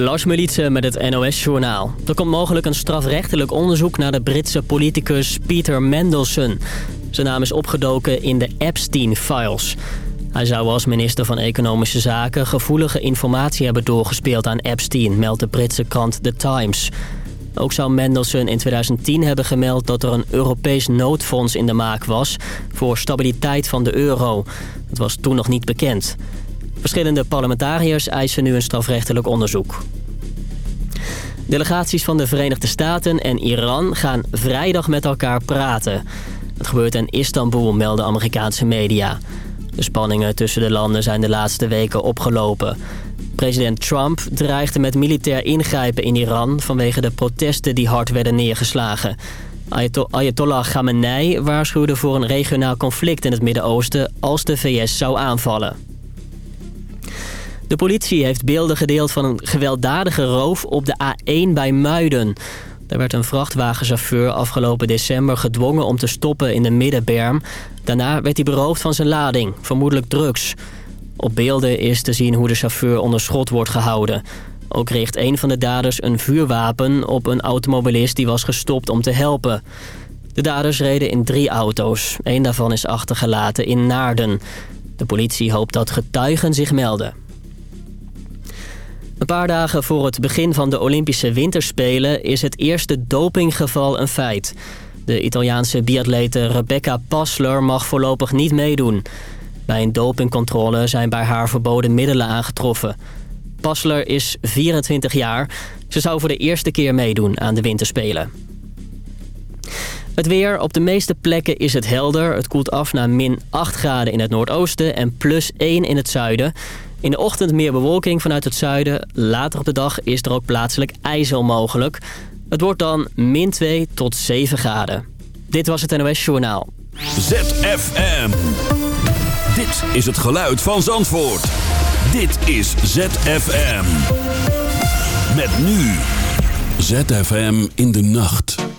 Lars Militsen met het NOS-journaal. Er komt mogelijk een strafrechtelijk onderzoek naar de Britse politicus Peter Mendelssohn. Zijn naam is opgedoken in de Epstein-files. Hij zou als minister van Economische Zaken gevoelige informatie hebben doorgespeeld aan Epstein, meldt de Britse krant The Times. Ook zou Mendelssohn in 2010 hebben gemeld dat er een Europees noodfonds in de maak was voor stabiliteit van de euro. Dat was toen nog niet bekend. Verschillende parlementariërs eisen nu een strafrechtelijk onderzoek. Delegaties van de Verenigde Staten en Iran gaan vrijdag met elkaar praten. Het gebeurt in Istanbul, melden Amerikaanse media. De spanningen tussen de landen zijn de laatste weken opgelopen. President Trump dreigde met militair ingrijpen in Iran... vanwege de protesten die hard werden neergeslagen. Ayatollah Khamenei waarschuwde voor een regionaal conflict in het Midden-Oosten... als de VS zou aanvallen. De politie heeft beelden gedeeld van een gewelddadige roof op de A1 bij Muiden. Daar werd een vrachtwagenchauffeur afgelopen december gedwongen om te stoppen in de middenberm. Daarna werd hij beroofd van zijn lading, vermoedelijk drugs. Op beelden is te zien hoe de chauffeur onder schot wordt gehouden. Ook richt een van de daders een vuurwapen op een automobilist die was gestopt om te helpen. De daders reden in drie auto's. Eén daarvan is achtergelaten in Naarden. De politie hoopt dat getuigen zich melden. Een paar dagen voor het begin van de Olympische Winterspelen... is het eerste dopinggeval een feit. De Italiaanse biatlete Rebecca Passler mag voorlopig niet meedoen. Bij een dopingcontrole zijn bij haar verboden middelen aangetroffen. Passler is 24 jaar. Ze zou voor de eerste keer meedoen aan de Winterspelen. Het weer. Op de meeste plekken is het helder. Het koelt af naar min 8 graden in het noordoosten en plus 1 in het zuiden. In de ochtend meer bewolking vanuit het zuiden. Later op de dag is er ook plaatselijk ijzel mogelijk. Het wordt dan min 2 tot 7 graden. Dit was het NOS Journaal. ZFM. Dit is het geluid van Zandvoort. Dit is ZFM. Met nu. ZFM in de nacht.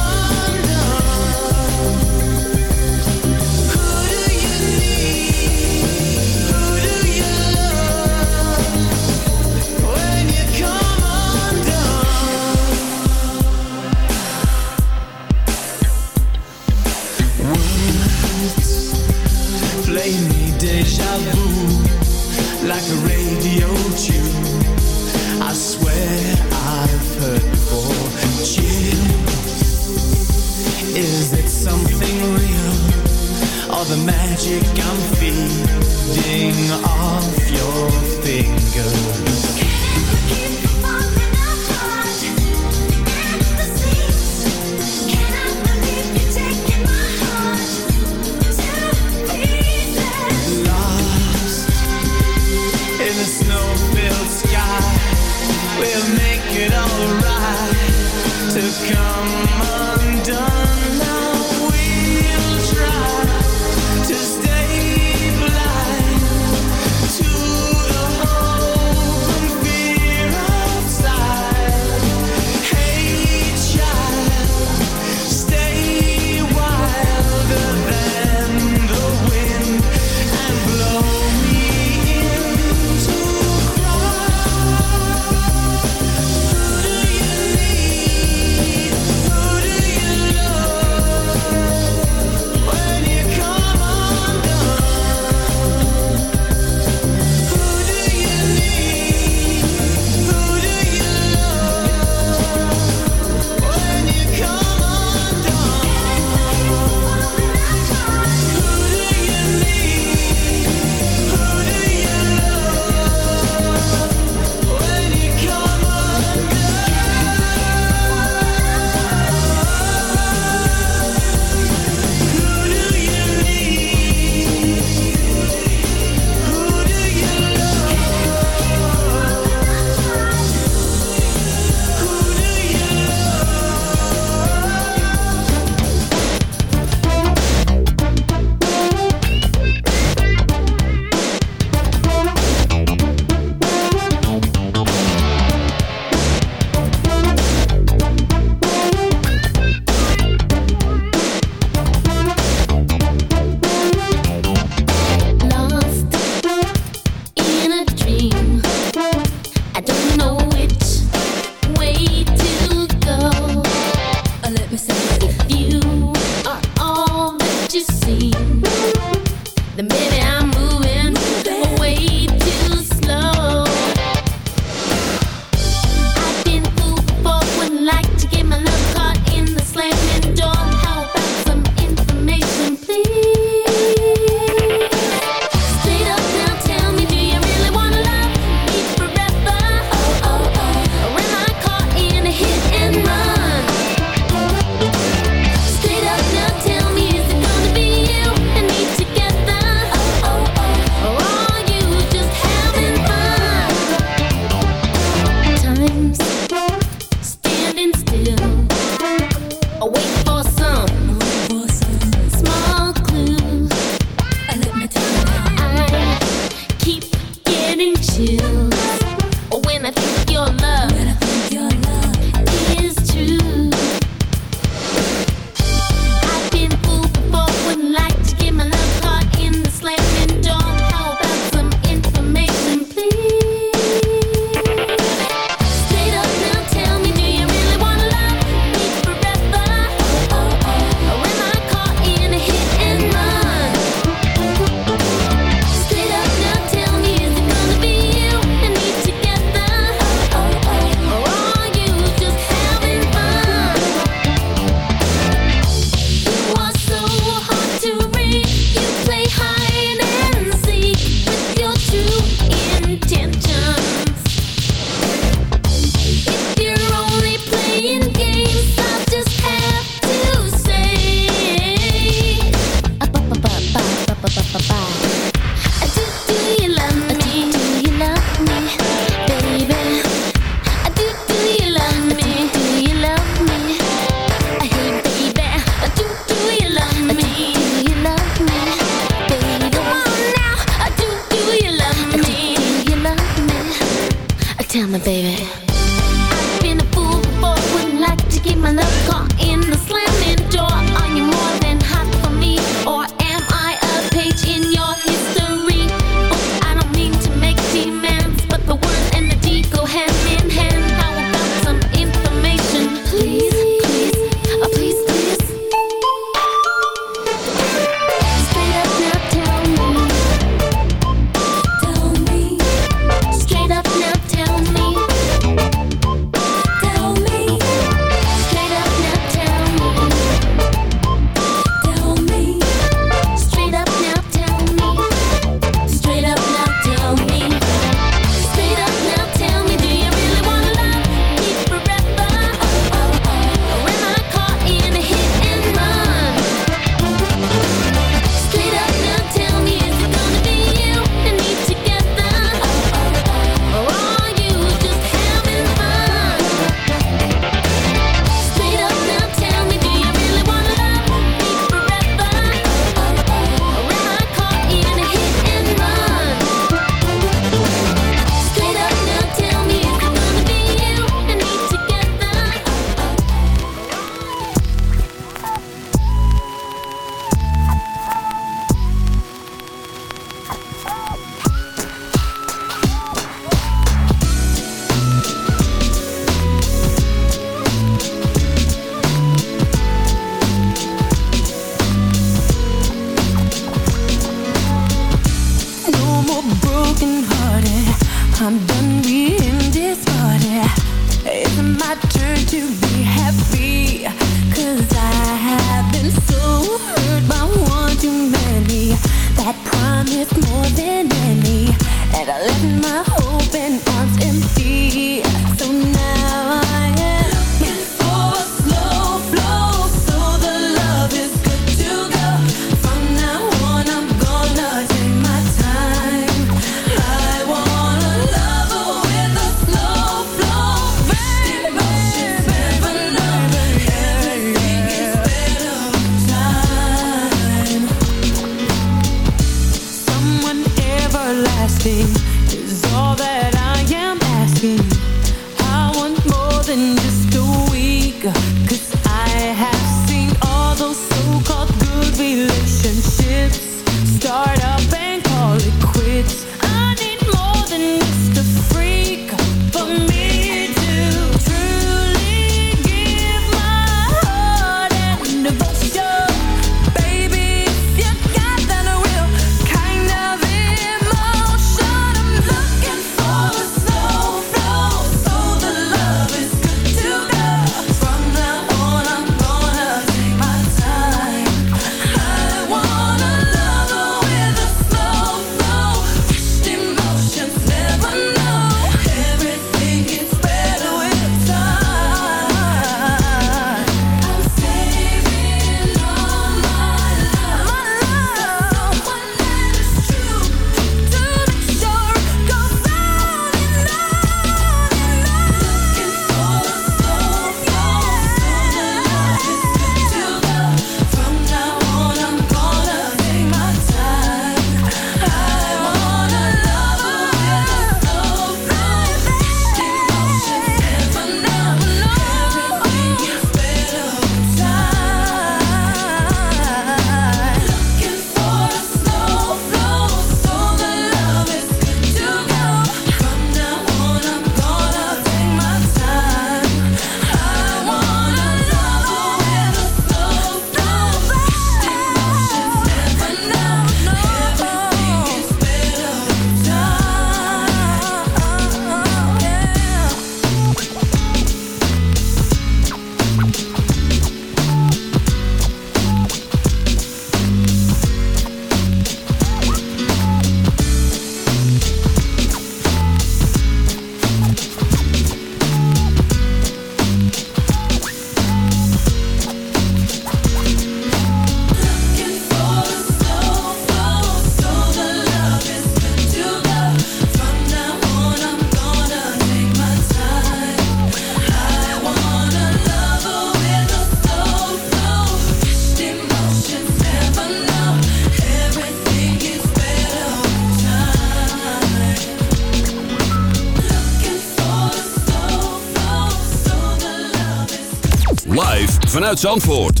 Vanuit Zandvoort.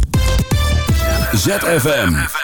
ZFM.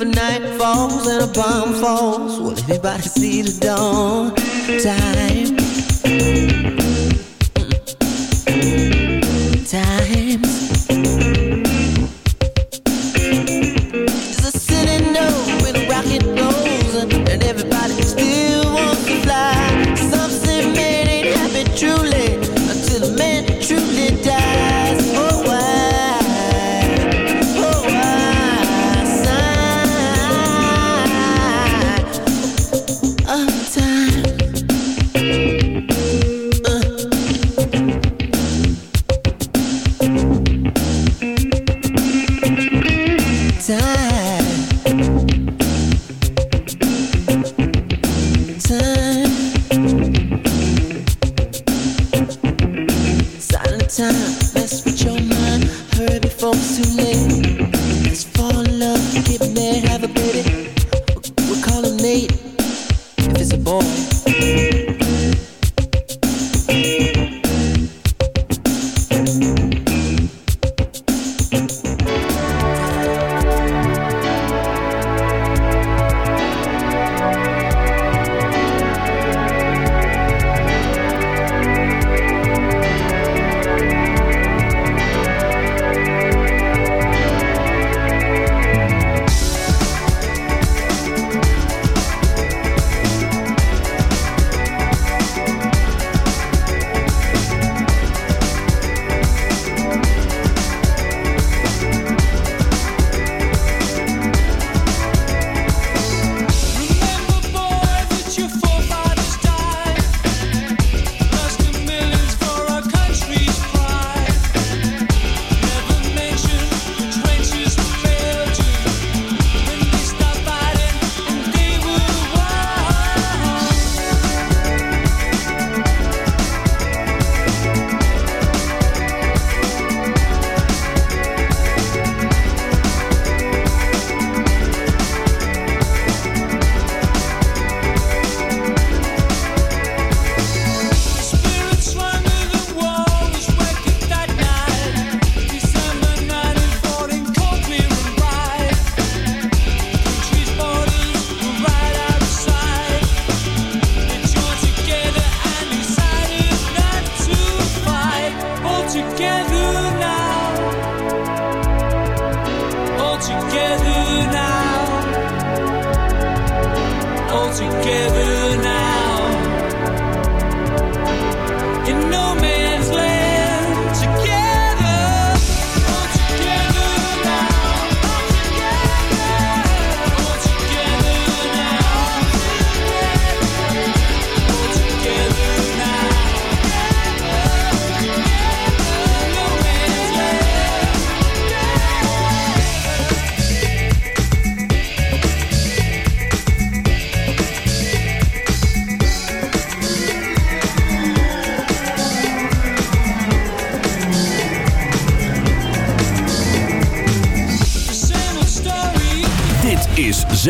A night falls and a bomb falls, will everybody see the dawn? Time.